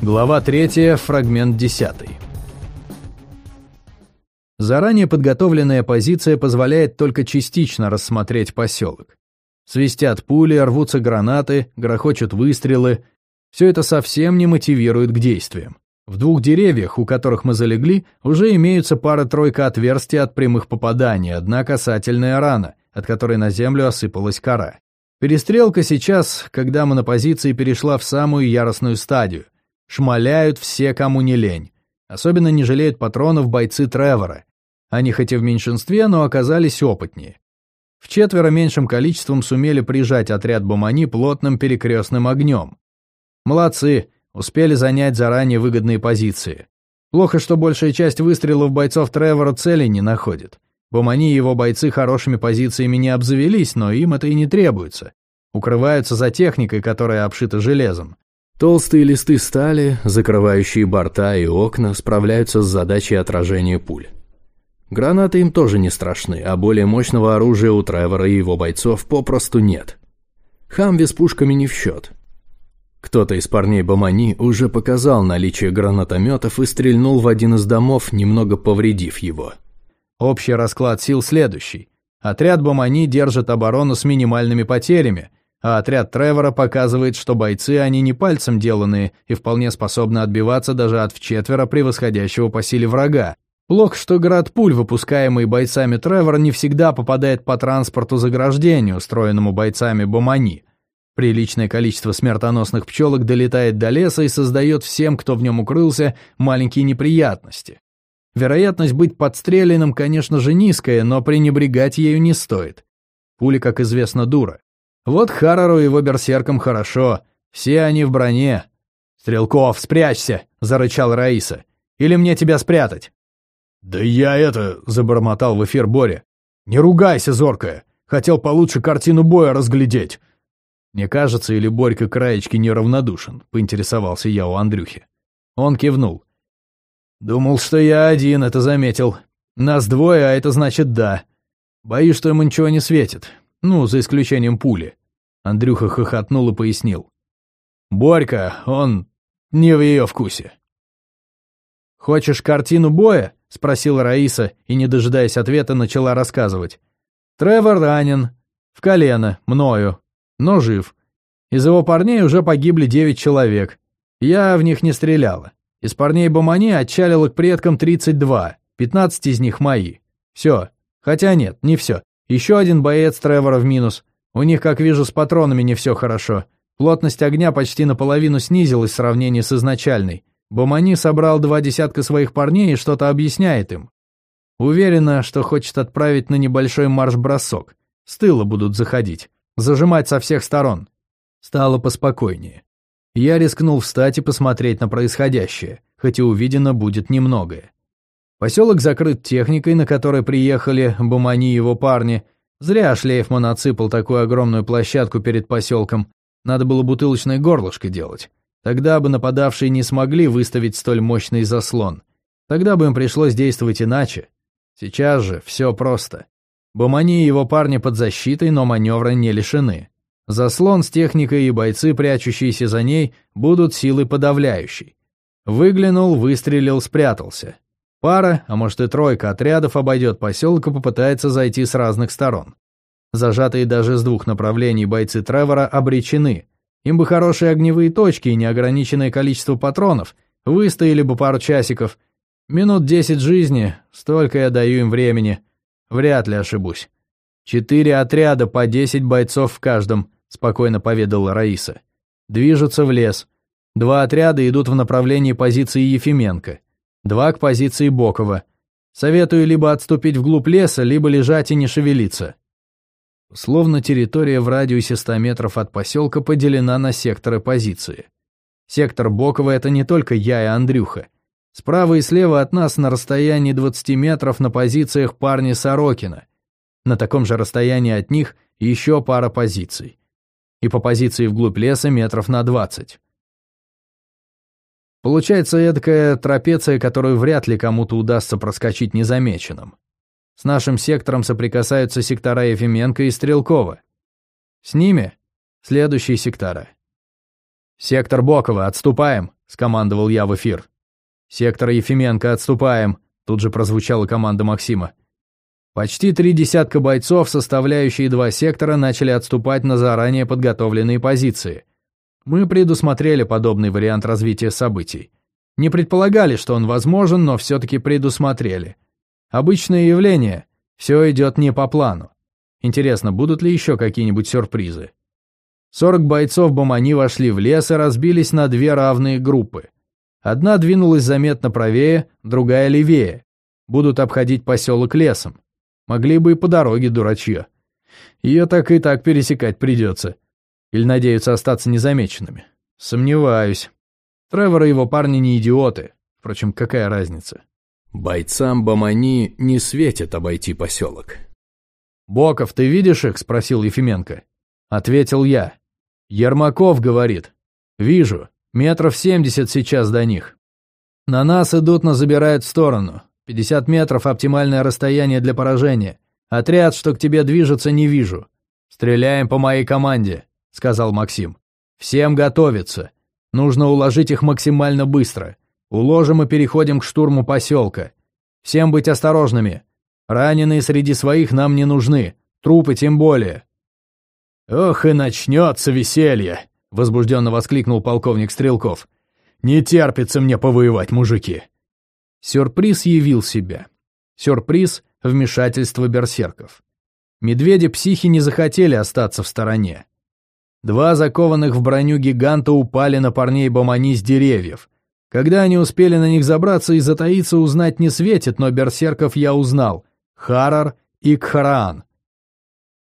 Глава 3, фрагмент 10. Заранее подготовленная позиция позволяет только частично рассмотреть поселок. Свистят пули, рвутся гранаты, грохочут выстрелы. Все это совсем не мотивирует к действиям. В двух деревьях, у которых мы залегли, уже имеются пара-тройка отверстий от прямых попаданий, одна касательная рана, от которой на землю осыпалась кора. Перестрелка сейчас, когда мы на позиции, перешла в самую яростную стадию – Шмаляют все, кому не лень. Особенно не жалеют патронов бойцы Тревора. Они хоть и в меньшинстве, но оказались опытнее. В четверо меньшим количеством сумели прижать отряд Бомани плотным перекрестным огнем. Молодцы, успели занять заранее выгодные позиции. Плохо, что большая часть выстрелов бойцов Тревора цели не находит. Бомани и его бойцы хорошими позициями не обзавелись, но им это и не требуется. Укрываются за техникой, которая обшита железом. Толстые листы стали, закрывающие борта и окна, справляются с задачей отражения пуль. Гранаты им тоже не страшны, а более мощного оружия у Тревора и его бойцов попросту нет. Хамви с пушками не в счет. Кто-то из парней Бамани уже показал наличие гранатометов и стрельнул в один из домов, немного повредив его. Общий расклад сил следующий. Отряд Бамани держит оборону с минимальными потерями, а отряд Тревора показывает, что бойцы они не пальцем деланные и вполне способны отбиваться даже от вчетверо превосходящего по силе врага. Плохо, что град пуль, выпускаемый бойцами Тревора, не всегда попадает по транспорту заграждению, устроенному бойцами Бомани. Приличное количество смертоносных пчелок долетает до леса и создает всем, кто в нем укрылся, маленькие неприятности. Вероятность быть подстреленным, конечно же, низкая, но пренебрегать ею не стоит. Пуля, как известно, дура. Вот Харару и его берсеркам хорошо, все они в броне. «Стрелков, спрячься!» — зарычал Раиса. «Или мне тебя спрятать?» «Да я это...» — забормотал в эфир Боря. «Не ругайся, зоркая! Хотел получше картину боя разглядеть!» «Мне кажется, или Борька краечки неравнодушен?» — поинтересовался я у Андрюхи. Он кивнул. «Думал, что я один, это заметил. Нас двое, а это значит да. Боюсь, что ему ничего не светит. Ну, за исключением пули. Андрюха хохотнул и пояснил. Борька, он не в ее вкусе. «Хочешь картину боя?» — спросила Раиса и, не дожидаясь ответа, начала рассказывать. «Тревор ранен. В колено, мною. Но жив. Из его парней уже погибли девять человек. Я в них не стреляла. Из парней Бомани отчалило к предкам 32, 15 из них мои. Все. Хотя нет, не все. Еще один боец Тревора в минус. У них, как вижу, с патронами не все хорошо. Плотность огня почти наполовину снизилась в сравнении с изначальной. Бомани собрал два десятка своих парней и что-то объясняет им. Уверена, что хочет отправить на небольшой марш-бросок. С тыла будут заходить. Зажимать со всех сторон. Стало поспокойнее. Я рискнул встать и посмотреть на происходящее, хоть и увидено будет немногое. Поселок закрыт техникой, на которой приехали Бумани и его парни. Зря Шлейфман отсыпал такую огромную площадку перед поселком. Надо было бутылочное горлышко делать. Тогда бы нападавшие не смогли выставить столь мощный заслон. Тогда бы им пришлось действовать иначе. Сейчас же все просто. Бумани и его парни под защитой, но маневра не лишены. Заслон с техникой и бойцы, прячущиеся за ней, будут силой подавляющей. Выглянул, выстрелил, спрятался. Пара, а может и тройка отрядов обойдет поселок и попытается зайти с разных сторон. Зажатые даже с двух направлений бойцы Тревора обречены. Им бы хорошие огневые точки и неограниченное количество патронов, выстояли бы пару часиков. Минут десять жизни, столько я даю им времени. Вряд ли ошибусь. Четыре отряда по десять бойцов в каждом, спокойно поведала Раиса. Движутся в лес. Два отряда идут в направлении позиции Ефименко. Два к позиции Бокова. Советую либо отступить вглубь леса, либо лежать и не шевелиться. Словно территория в радиусе 100 метров от поселка поделена на секторы позиции. Сектор Бокова — это не только я и Андрюха. Справа и слева от нас на расстоянии 20 метров на позициях парни Сорокина. На таком же расстоянии от них еще пара позиций. И по позиции вглубь леса метров на 20. Получается эдакая трапеция, которую вряд ли кому-то удастся проскочить незамеченным. С нашим сектором соприкасаются сектора Ефименко и Стрелкова. С ними следующие сектора. «Сектор Бокова, отступаем!» скомандовал я в эфир. «Сектор Ефименко, отступаем!» Тут же прозвучала команда Максима. Почти три десятка бойцов, составляющие два сектора, начали отступать на заранее подготовленные позиции. Мы предусмотрели подобный вариант развития событий. Не предполагали, что он возможен, но все-таки предусмотрели. Обычное явление. Все идет не по плану. Интересно, будут ли еще какие-нибудь сюрпризы? 40 бойцов Бомани вошли в лес и разбились на две равные группы. Одна двинулась заметно правее, другая левее. Будут обходить поселок лесом. Могли бы и по дороге, дурачье. Ее так и так пересекать придется. Или надеются остаться незамеченными? Сомневаюсь. Тревор и его парни не идиоты. Впрочем, какая разница? Бойцам Бамани не светит обойти поселок. «Боков, ты видишь их?» – спросил Ефименко. Ответил я. «Ермаков говорит. Вижу. Метров семьдесят сейчас до них. На нас идут, но забирают в сторону. Пятьдесят метров – оптимальное расстояние для поражения. Отряд, что к тебе движется, не вижу. Стреляем по моей команде сказал Максим. «Всем готовиться. Нужно уложить их максимально быстро. Уложим и переходим к штурму поселка. Всем быть осторожными. Раненые среди своих нам не нужны, трупы тем более». «Ох и начнется веселье!» — возбужденно воскликнул полковник Стрелков. «Не терпится мне повоевать, мужики!» Сюрприз явил себя. Сюрприз — вмешательство берсерков. Медведи-психи не захотели остаться в стороне. Два закованных в броню гиганта упали на парней Бомани с деревьев. Когда они успели на них забраться и затаиться, узнать не светит, но берсерков я узнал. Харар и Кхараан.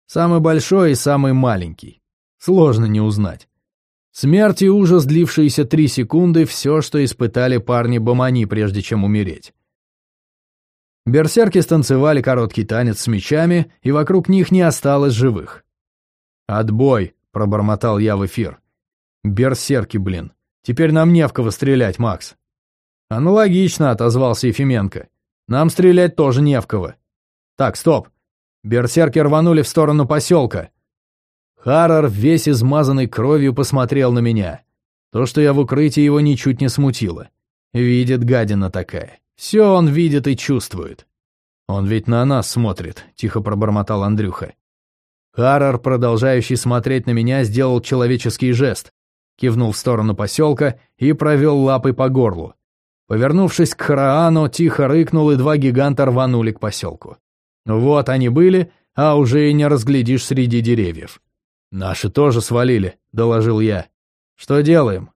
Самый большой и самый маленький. Сложно не узнать. Смерть и ужас, длившиеся три секунды, все, что испытали парни Бомани, прежде чем умереть. Берсерки станцевали короткий танец с мечами, и вокруг них не осталось живых. «Отбой!» — пробормотал я в эфир. «Берсерки, блин. Теперь нам не в кого стрелять, Макс». «Аналогично», — отозвался Ефименко. «Нам стрелять тоже не в кого». «Так, стоп. Берсерки рванули в сторону поселка». Харрор, весь измазанный кровью, посмотрел на меня. То, что я в укрытии, его ничуть не смутило. Видит гадина такая. Все он видит и чувствует. «Он ведь на нас смотрит», — тихо пробормотал Андрюха. Харрор, продолжающий смотреть на меня, сделал человеческий жест, кивнул в сторону поселка и провел лапой по горлу. Повернувшись к Хараану, тихо рыкнул, и два гиганта рванули к поселку. Вот они были, а уже и не разглядишь среди деревьев. «Наши тоже свалили», — доложил я. «Что делаем?»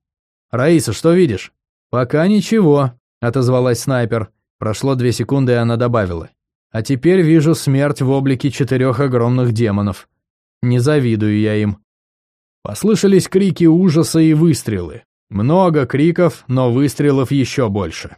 «Раиса, что видишь?» «Пока ничего», — отозвалась снайпер. Прошло две секунды, и она добавила. «А теперь вижу смерть в облике четырех огромных демонов. Не завидую я им. Послышались крики ужаса и выстрелы. Много криков, но выстрелов еще больше.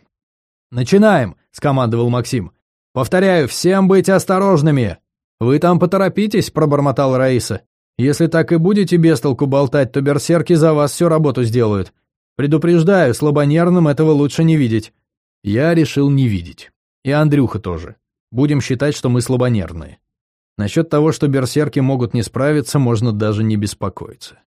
«Начинаем!» — скомандовал Максим. «Повторяю, всем быть осторожными!» «Вы там поторопитесь», — пробормотал Раиса. «Если так и будете без толку болтать, то берсерки за вас всю работу сделают. Предупреждаю, слабонервным этого лучше не видеть». Я решил не видеть. И Андрюха тоже. Будем считать, что мы слабонервные. Насчет того, что берсерки могут не справиться, можно даже не беспокоиться.